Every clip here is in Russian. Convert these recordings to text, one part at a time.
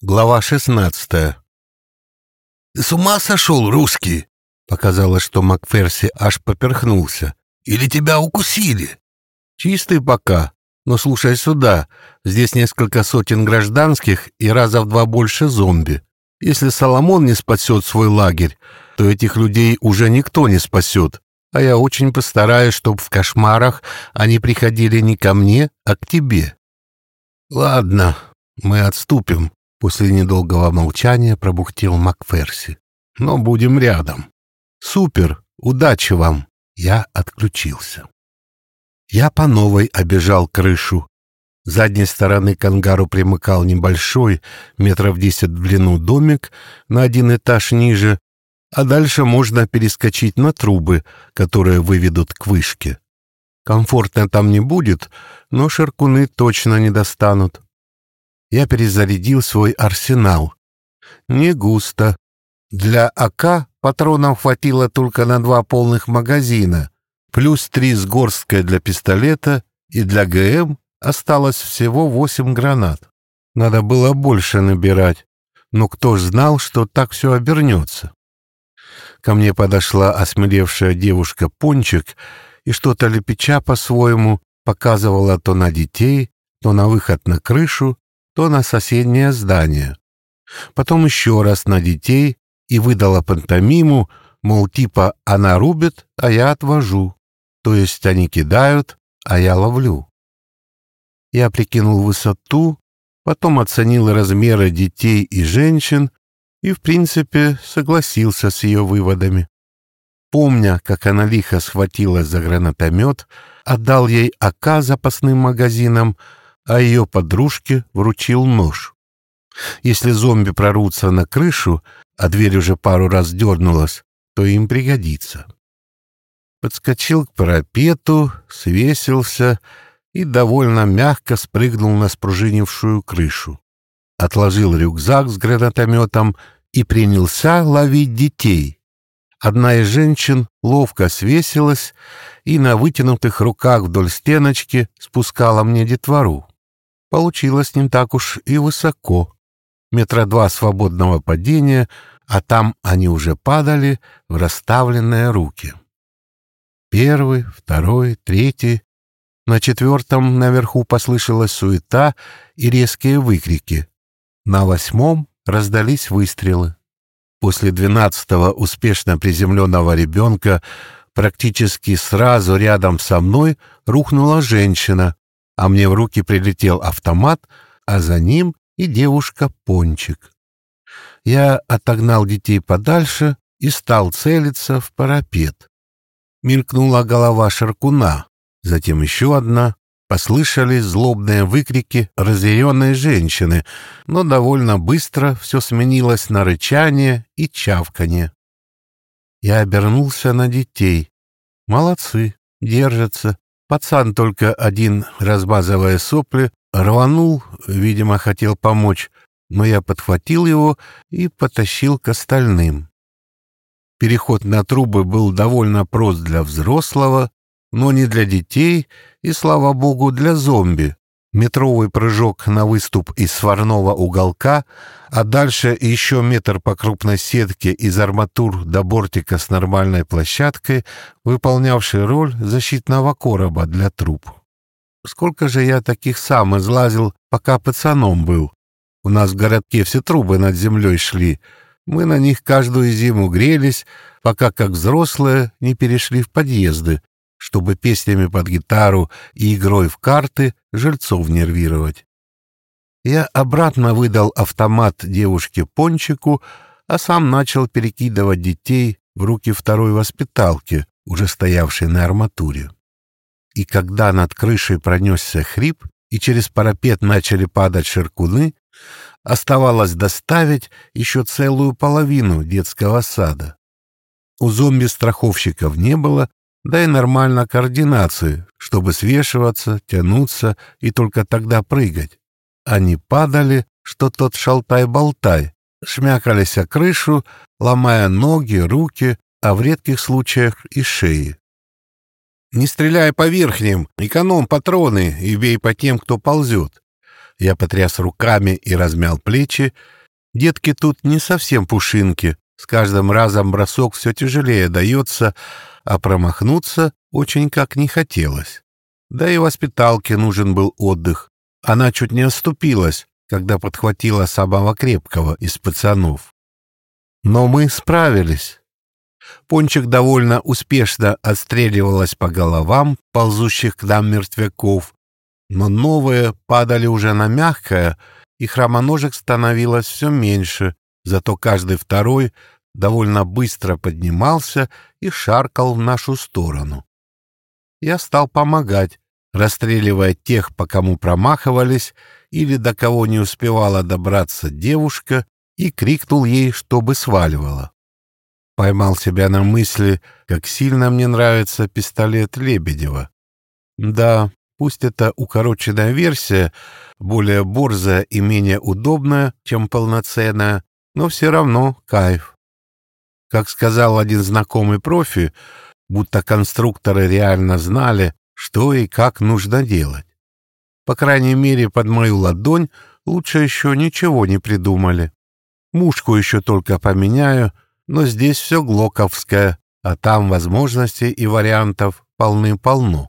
Глава 16 «Ты с ума сошел, русский?» Показалось, что Макферси аж поперхнулся. «Или тебя укусили?» «Чистый пока. Но слушай сюда. Здесь несколько сотен гражданских и раза в два больше зомби. Если Соломон не спасет свой лагерь, то этих людей уже никто не спасет. А я очень постараюсь, чтобы в кошмарах они приходили не ко мне, а к тебе». «Ладно, мы отступим», После недолгого молчания пробухтел Макферси. «Но будем рядом. Супер! Удачи вам!» Я отключился. Я по новой обежал крышу. С задней стороны к ангару примыкал небольшой, метров десять в длину домик на один этаж ниже, а дальше можно перескочить на трубы, которые выведут к вышке. Комфортно там не будет, но ширкуны точно не достанут я перезарядил свой арсенал. Не густо. Для АК патронов хватило только на два полных магазина, плюс три с горсткой для пистолета, и для ГМ осталось всего восемь гранат. Надо было больше набирать, но кто ж знал, что так все обернется. Ко мне подошла осмелевшая девушка Пончик и что-то лепеча по-своему показывала то на детей, то на выход на крышу, то на соседнее здание. Потом еще раз на детей и выдала пантомиму, мол, типа она рубит, а я отвожу. То есть они кидают, а я ловлю. Я прикинул высоту, потом оценил размеры детей и женщин и, в принципе, согласился с ее выводами. Помня, как она лихо схватилась за гранатомет, отдал ей АК запасным магазином, а ее подружке вручил нож. Если зомби прорвутся на крышу, а дверь уже пару раз дернулась, то им пригодится. Подскочил к парапету, свесился и довольно мягко спрыгнул на спружинившую крышу. Отложил рюкзак с гранатометом и принялся ловить детей. Одна из женщин ловко свесилась и на вытянутых руках вдоль стеночки спускала мне детвору. Получилось не так уж и высоко. Метра два свободного падения, а там они уже падали в расставленные руки. Первый, второй, третий. На четвертом наверху послышалась суета и резкие выкрики. На восьмом раздались выстрелы. После двенадцатого успешно приземленного ребенка практически сразу рядом со мной рухнула женщина, а мне в руки прилетел автомат, а за ним и девушка-пончик. Я отогнал детей подальше и стал целиться в парапет. Мелькнула голова Шаркуна, затем еще одна. Послышались злобные выкрики разъяренной женщины, но довольно быстро все сменилось на рычание и чавканье. Я обернулся на детей. Молодцы, держатся, Пацан только один, размазывая сопли, рванул, видимо, хотел помочь, но я подхватил его и потащил к остальным. Переход на трубы был довольно прост для взрослого, но не для детей и, слава богу, для зомби, метровый прыжок на выступ из сварного уголка, а дальше еще метр по крупной сетке из арматур до бортика с нормальной площадкой, выполнявший роль защитного короба для труб. Сколько же я таких сам излазил, пока пацаном был. У нас в городке все трубы над землей шли. Мы на них каждую зиму грелись, пока как взрослые не перешли в подъезды, чтобы песнями под гитару и игрой в карты жильцов нервировать. Я обратно выдал автомат девушке Пончику, а сам начал перекидывать детей в руки второй воспиталки, уже стоявшей на арматуре. И когда над крышей пронесся хрип, и через парапет начали падать ширкуны, оставалось доставить еще целую половину детского сада. У зомби-страховщиков не было, да и нормально координации, чтобы свешиваться, тянуться и только тогда прыгать. Они падали, что тот шалтай-болтай, шмякались о крышу, ломая ноги, руки, а в редких случаях и шеи. «Не стреляй по верхним, эконом патроны и бей по тем, кто ползет. Я потряс руками и размял плечи. Детки тут не совсем пушинки. С каждым разом бросок все тяжелее дается, а промахнуться очень как не хотелось. Да и воспиталке нужен был отдых. Она чуть не оступилась, когда подхватила самого крепкого из пацанов. Но мы справились. Пончик довольно успешно отстреливалась по головам ползущих к нам мертвяков, но новые падали уже на мягкое, и хромоножек становилось все меньше, зато каждый второй довольно быстро поднимался и шаркал в нашу сторону. Я стал помогать, расстреливая тех, по кому промахивались, или до кого не успевала добраться девушка, и крикнул ей, чтобы сваливала. Поймал себя на мысли, как сильно мне нравится пистолет Лебедева. Да, пусть это укороченная версия, более борзая и менее удобная, чем полноценная, но все равно кайф. Как сказал один знакомый профи, будто конструкторы реально знали, что и как нужно делать. По крайней мере, под мою ладонь лучше еще ничего не придумали. Мушку еще только поменяю, но здесь все глоковское, а там возможностей и вариантов полны-полно.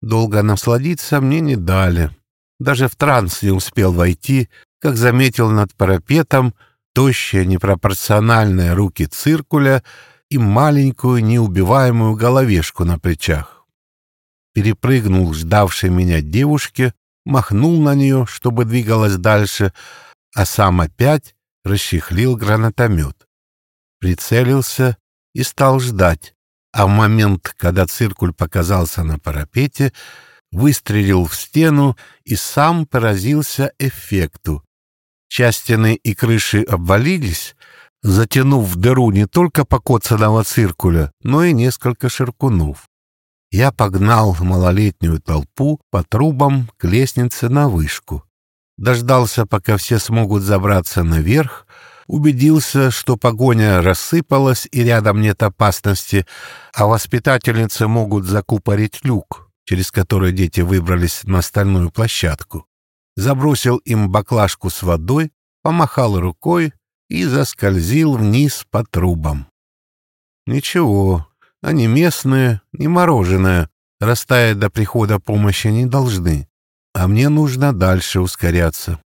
Долго насладиться мне не дали. Даже в транс не успел войти, как заметил над парапетом тощие непропорциональные руки циркуля и маленькую неубиваемую головешку на плечах. Перепрыгнул ждавшей меня девушке, махнул на нее, чтобы двигалась дальше, а сам опять расчехлил гранатомет. Прицелился и стал ждать, а в момент, когда циркуль показался на парапете, выстрелил в стену и сам поразился эффекту. Часть стены и крыши обвалились, затянув в дыру не только покоцанного циркуля, но и несколько ширкунов. Я погнал малолетнюю толпу по трубам к лестнице на вышку. Дождался, пока все смогут забраться наверх, убедился, что погоня рассыпалась и рядом нет опасности, а воспитательницы могут закупорить люк, через который дети выбрались на остальную площадку забросил им баклажку с водой, помахал рукой и заскользил вниз по трубам. Ничего, они местные, не мороженое, растаять до прихода помощи не должны, а мне нужно дальше ускоряться.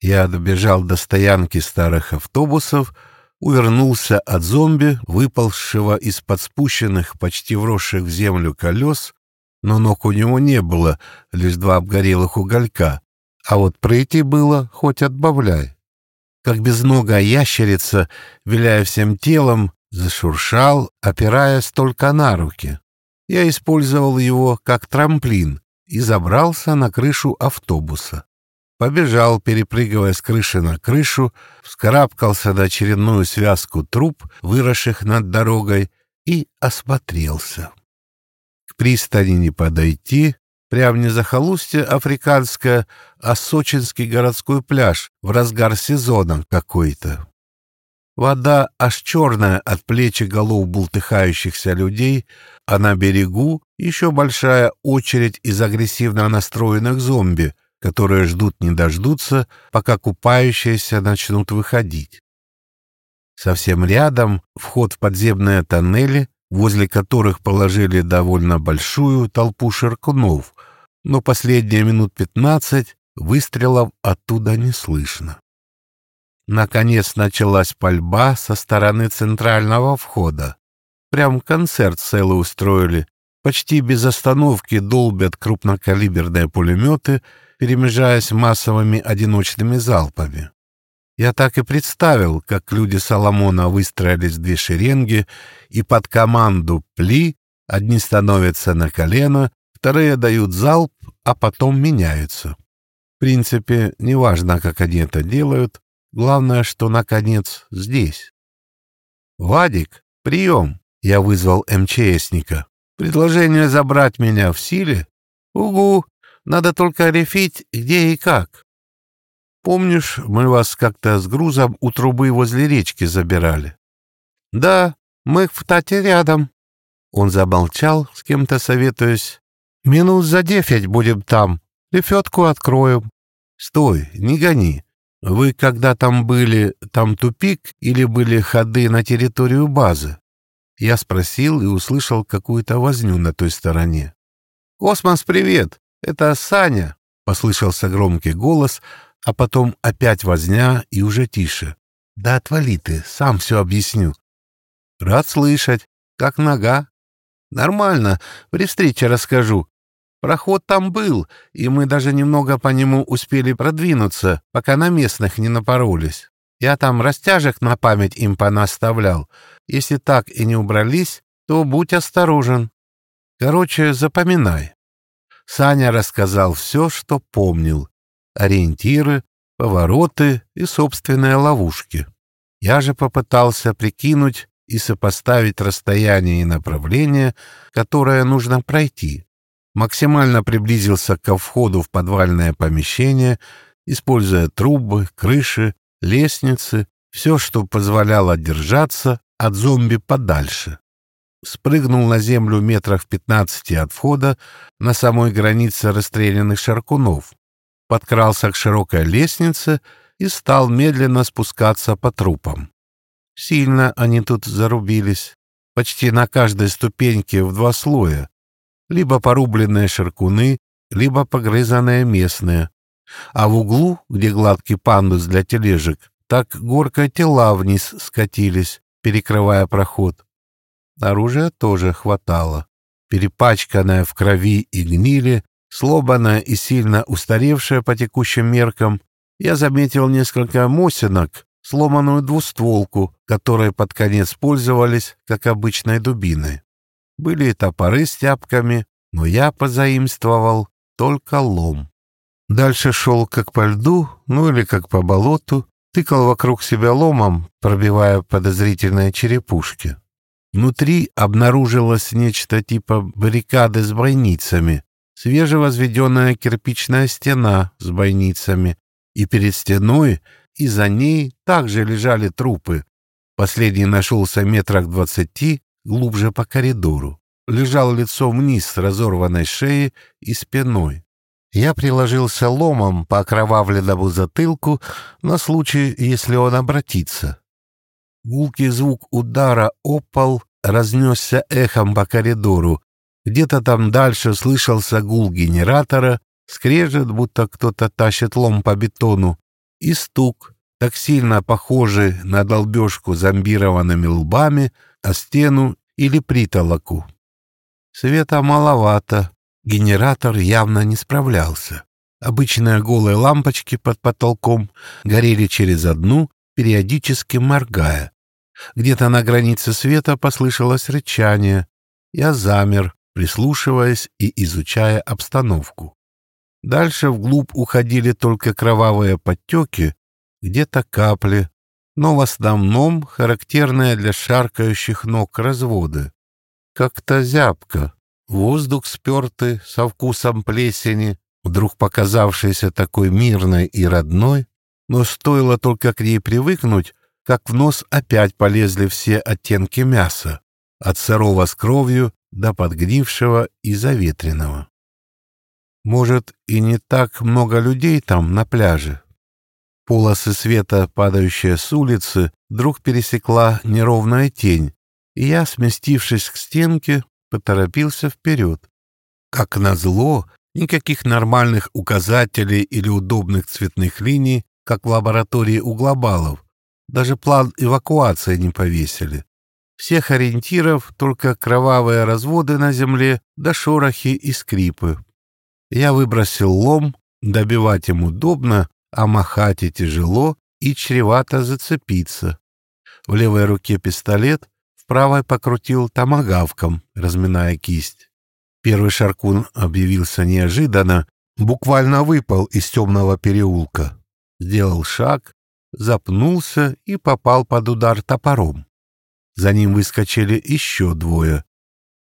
Я добежал до стоянки старых автобусов, увернулся от зомби, выползшего из-под спущенных, почти вросших в землю колес, но ног у него не было, лишь два обгорелых уголька, а вот пройти было хоть отбавляй. Как безногая ящерица, виляя всем телом, зашуршал, опираясь только на руки. Я использовал его как трамплин и забрался на крышу автобуса. Побежал, перепрыгивая с крыши на крышу, вскарабкался на очередную связку труб, выросших над дорогой, и осмотрелся пристани не подойти, прям не захолустье африканское, а сочинский городской пляж в разгар сезона какой-то. Вода аж черная от плеч и голов бултыхающихся людей, а на берегу еще большая очередь из агрессивно настроенных зомби, которые ждут не дождутся, пока купающиеся начнут выходить. Совсем рядом вход в подземные тоннели, возле которых положили довольно большую толпу ширкунов, но последние минут пятнадцать выстрелов оттуда не слышно. Наконец началась пальба со стороны центрального входа. Прям концерт целый устроили. Почти без остановки долбят крупнокалиберные пулеметы, перемежаясь массовыми одиночными залпами. Я так и представил, как люди Соломона выстроились в две шеренги, и под команду «пли» одни становятся на колено, вторые дают залп, а потом меняются. В принципе, неважно, как они это делают, главное, что, наконец, здесь. «Вадик, прием!» — я вызвал МЧСника. «Предложение забрать меня в силе?» «Угу! Надо только рефить, где и как». Помнишь, мы вас как-то с грузом у трубы возле речки забирали? — Да, мы в Тате рядом. Он замолчал, с кем-то советуясь. — Минут за десять будем там. Лефетку откроем. Стой, не гони. Вы когда там были, там тупик или были ходы на территорию базы? Я спросил и услышал какую-то возню на той стороне. «Космос, привет! Это Саня!» — послышался громкий голос, а потом опять возня и уже тише. «Да отвали ты, сам все объясню». «Рад слышать. Как нога?» «Нормально. При встрече расскажу. Проход там был, и мы даже немного по нему успели продвинуться, пока на местных не напоролись. Я там растяжек на память им понаставлял. Если так и не убрались, то будь осторожен. Короче, запоминай. Саня рассказал все, что помнил. Ориентиры, повороты и собственные ловушки. Я же попытался прикинуть и сопоставить расстояние и направление, которое нужно пройти. Максимально приблизился ко входу в подвальное помещение, используя трубы, крыши, лестницы, все, что позволяло держаться от зомби подальше. Спрыгнул на землю метрах в пятнадцати от входа на самой границе расстрелянных шаркунов, подкрался к широкой лестнице и стал медленно спускаться по трупам. Сильно они тут зарубились, почти на каждой ступеньке в два слоя, либо порубленные шаркуны, либо погрызанные местные, а в углу, где гладкий пандус для тележек, так горка тела вниз скатились, перекрывая проход. Оружия тоже хватало. Перепачканное в крови и гнили, сломанное и сильно устаревшее по текущим меркам, я заметил несколько мосинок, сломанную двустволку, которой под конец пользовались, как обычной дубиной. Были и топоры с тяпками, но я позаимствовал только лом. Дальше шел как по льду, ну или как по болоту, тыкал вокруг себя ломом, пробивая подозрительные черепушки. Внутри обнаружилось нечто типа баррикады с бойницами, свежевозведенная кирпичная стена с бойницами, и перед стеной и за ней также лежали трупы. Последний нашелся метрах двадцати, глубже по коридору. Лежал лицом вниз с разорванной шеей и спиной. Я приложился ломом по окровавленному затылку на случай, если он обратится. Гулкий звук удара опал разнесся эхом по коридору. Где-то там дальше слышался гул генератора, скрежет, будто кто-то тащит лом по бетону, и стук, так сильно похожий на долбежку зомбированными лбами о стену или притолоку. Света маловато, Генератор явно не справлялся. Обычные голые лампочки под потолком горели через одну, периодически моргая. Где-то на границе света послышалось рычание. Я замер, прислушиваясь и изучая обстановку. Дальше вглубь уходили только кровавые подтеки, где-то капли, но в основном характерные для шаркающих ног разводы. Как-то зябко, Воздух спертый, со вкусом плесени, вдруг показавшийся такой мирной и родной, но стоило только к ней привыкнуть, как в нос опять полезли все оттенки мяса, от сырого с кровью до подгнившего и заветренного. Может, и не так много людей там на пляже. Полосы света, падающие с улицы, вдруг пересекла неровная тень, и я, сместившись к стенке, поторопился вперед. Как назло, никаких нормальных указателей или удобных цветных линий, как в лаборатории у глобалов. Даже план эвакуации не повесили. Всех ориентиров только кровавые разводы на земле да шорохи и скрипы. Я выбросил лом, добивать им удобно, а махать и тяжело, и чревато зацепиться. В левой руке пистолет, правой покрутил томагавком, разминая кисть. Первый шаркун объявился неожиданно, буквально выпал из темного переулка. Сделал шаг, запнулся и попал под удар топором. За ним выскочили еще двое.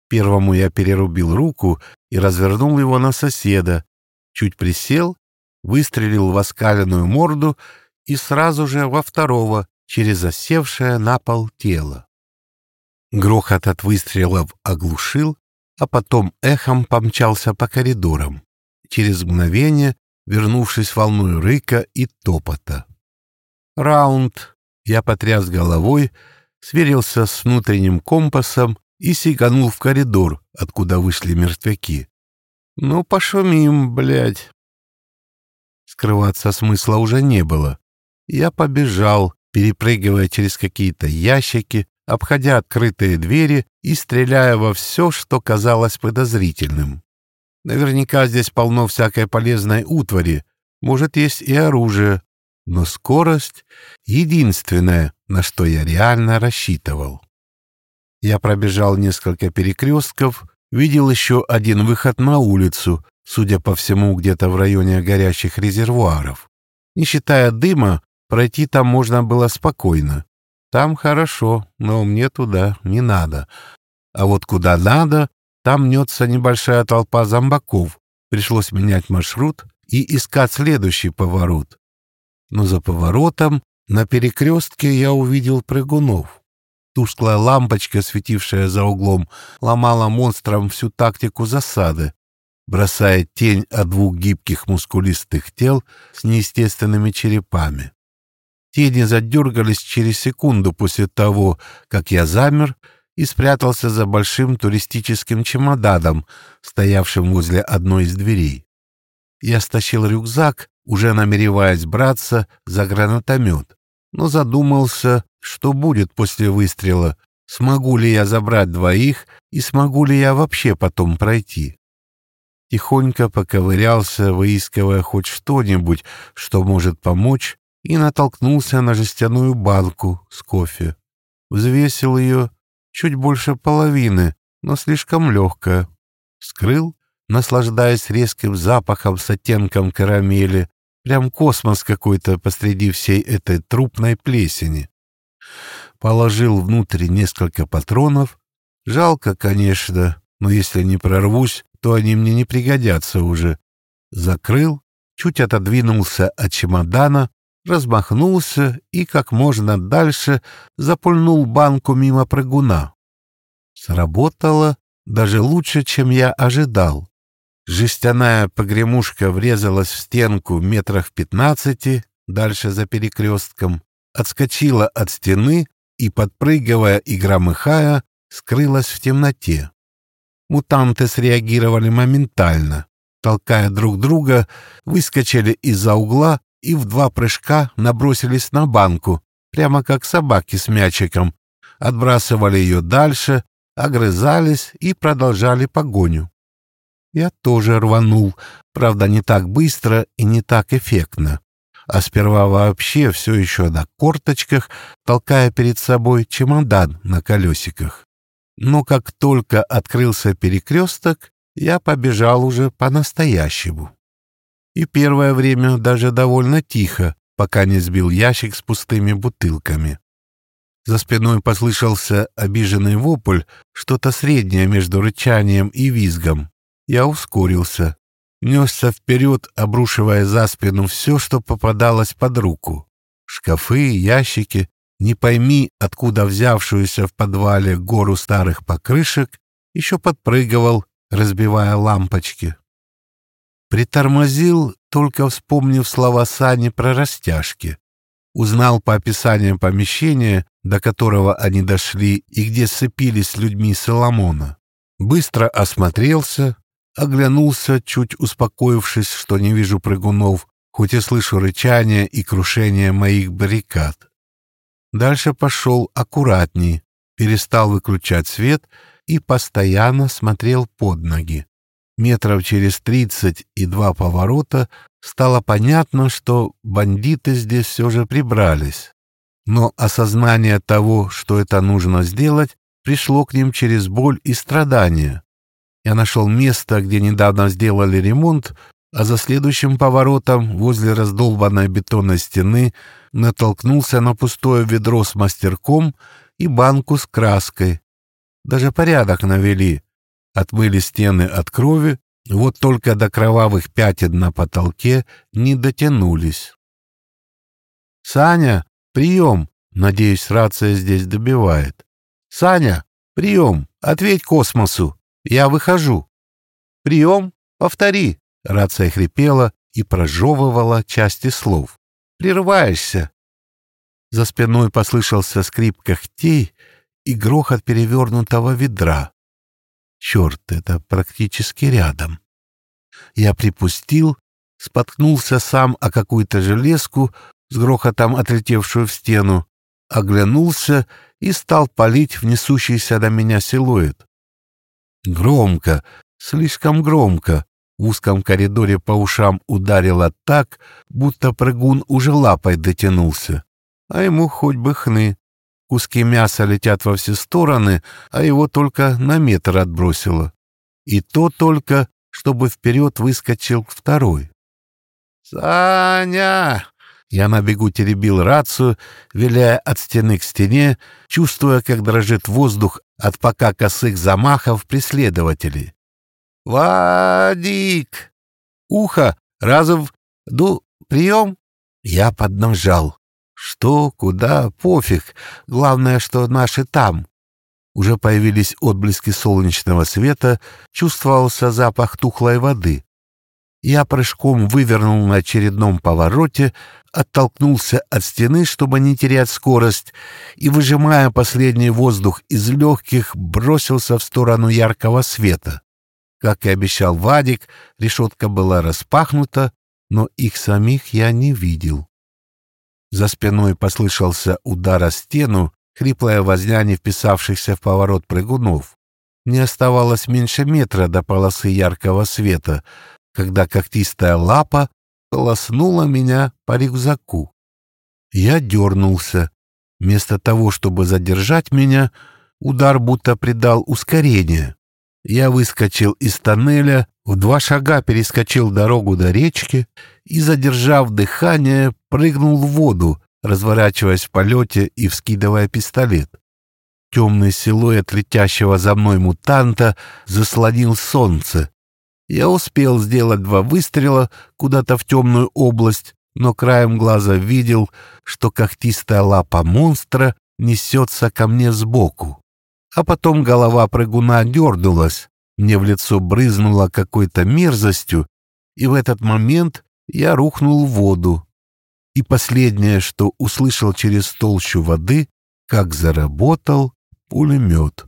Первому я перерубил руку и развернул его на соседа. Чуть присел, выстрелил в оскаленную морду и сразу же во второго, через осевшее на пол тело. Грохот от выстрелов оглушил, а потом эхом помчался по коридорам. через мгновение вернувшись волной рыка и топота. Раунд. Я потряс головой, сверился с внутренним компасом и сиганул в коридор, откуда вышли мертвяки. Ну, пошумим, блядь. Скрываться смысла уже не было. Я побежал, перепрыгивая через какие-то ящики, обходя открытые двери и стреляя во все, что казалось подозрительным. Наверняка здесь полно всякой полезной утвари, может, есть и оружие, но скорость — единственное, на что я реально рассчитывал. Я пробежал несколько перекрестков, видел еще один выход на улицу, судя по всему, где-то в районе горящих резервуаров. Не считая дыма, пройти там можно было спокойно. Там хорошо, но мне туда не надо. А вот куда надо, там мнется небольшая толпа зомбаков. Пришлось менять маршрут и искать следующий поворот. Но за поворотом на перекрестке я увидел прыгунов. Тусклая лампочка, светившая за углом, ломала монстрам всю тактику засады, бросая тень от двух гибких мускулистых тел с неестественными черепами. Тени задергались через секунду после того, как я замер и спрятался за большим туристическим чемоданом, стоявшим возле одной из дверей. Я стащил рюкзак, уже намереваясь браться за гранатомет, но задумался, что будет после выстрела, смогу ли я забрать двоих и смогу ли я вообще потом пройти. Тихонько поковырялся, выискивая хоть что-нибудь, что может помочь, и натолкнулся на жестяную банку с кофе. Взвесил ее чуть больше половины, но слишком легкая. Скрыл, наслаждаясь резким запахом с оттенком карамели. Прям космос какой-то посреди всей этой трупной плесени. Положил внутрь несколько патронов. Жалко, конечно, но если не прорвусь, то они мне не пригодятся уже. Закрыл, чуть отодвинулся от чемодана, размахнулся и как можно дальше запульнул банку мимо прыгуна. Сработало даже лучше, чем я ожидал. Жестяная погремушка врезалась в стенку метрах в пятнадцати, дальше за перекрестком, отскочила от стены и, подпрыгивая и громыхая, скрылась в темноте. Мутанты среагировали моментально. Толкая друг друга, выскочили из-за угла и в два прыжка набросились на банку, прямо как собаки с мячиком, отбрасывали ее дальше, огрызались и продолжали погоню. Я тоже рванул, правда, не так быстро и не так эффектно, а сперва вообще все еще на корточках, толкая перед собой чемодан на колесиках. Но как только открылся перекресток, я побежал уже по-настоящему и первое время даже довольно тихо, пока не сбил ящик с пустыми бутылками. За спиной послышался обиженный вопль, что-то среднее между рычанием и визгом. Я ускорился. Несся вперед, обрушивая за спину все, что попадалось под руку. Шкафы, ящики, не пойми, откуда взявшуюся в подвале гору старых покрышек, еще подпрыгивал, разбивая лампочки. Притормозил, только вспомнив слова Сани про растяжки. Узнал по описанию помещения, до которого они дошли и где сцепились с людьми Соломона. Быстро осмотрелся, оглянулся, чуть успокоившись, что не вижу прыгунов, хоть и слышу рычание и крушение моих баррикад. Дальше пошел аккуратней, перестал выключать свет и постоянно смотрел под ноги метров через тридцать и два поворота стало понятно, что бандиты здесь все же прибрались. Но осознание того, что это нужно сделать, пришло к ним через боль и страдания. Я нашел место, где недавно сделали ремонт, а за следующим поворотом, возле раздолбанной бетонной стены, натолкнулся на пустое ведро с мастерком и банку с краской. Даже порядок навели — отмыли стены от крови, вот только до кровавых пятен на потолке не дотянулись. «Саня, прием!» Надеюсь, рация здесь добивает. «Саня, прием! Ответь космосу! Я выхожу!» «Прием! Повтори! Рация хрипела и прожевывала части слов. «Прерываешься!» За спиной послышался скрип когтей и грохот перевернутого ведра. Черт, это практически рядом. Я припустил, споткнулся сам о какую-то железку, с грохотом отлетевшую в стену, оглянулся и стал палить в несущийся до меня силуэт. Громко, слишком громко, в узком коридоре по ушам ударило так, будто прыгун уже лапой дотянулся. А ему хоть бы хны. Куски мяса летят во все стороны, а его только на метр отбросило. И то только, чтобы вперед выскочил второй. «Саня!» Я на бегу теребил рацию, виляя от стены к стене, чувствуя, как дрожит воздух от пока косых замахов преследователей. «Вадик! Ухо! Разов! Ду! Прием!» Я поднажал. Что, куда, пофиг. Главное, что наши там. Уже появились отблески солнечного света, чувствовался запах тухлой воды. Я прыжком вывернул на очередном повороте, оттолкнулся от стены, чтобы не терять скорость, и, выжимая последний воздух из легких, бросился в сторону яркого света. Как и обещал Вадик, решетка была распахнута, но их самих я не видел. За спиной послышался удар о стену, хриплая возня не вписавшихся в поворот прыгунов. Не оставалось меньше метра до полосы яркого света, когда когтистая лапа полоснула меня по рюкзаку. Я дернулся. Вместо того, чтобы задержать меня, удар будто придал ускорение. Я выскочил из тоннеля, в два шага перескочил дорогу до речки и, задержав дыхание, прыгнул в воду, разворачиваясь в полете и вскидывая пистолет. Темный силуэт летящего за мной мутанта заслонил солнце, я успел сделать два выстрела куда-то в темную область, но краем глаза видел, что когтистая лапа монстра несется ко мне сбоку. А потом голова прыгуна дернулась, мне в лицо брызнуло какой-то мерзостью, и в этот момент я рухнул в воду. И последнее, что услышал через толщу воды, как заработал пулемет.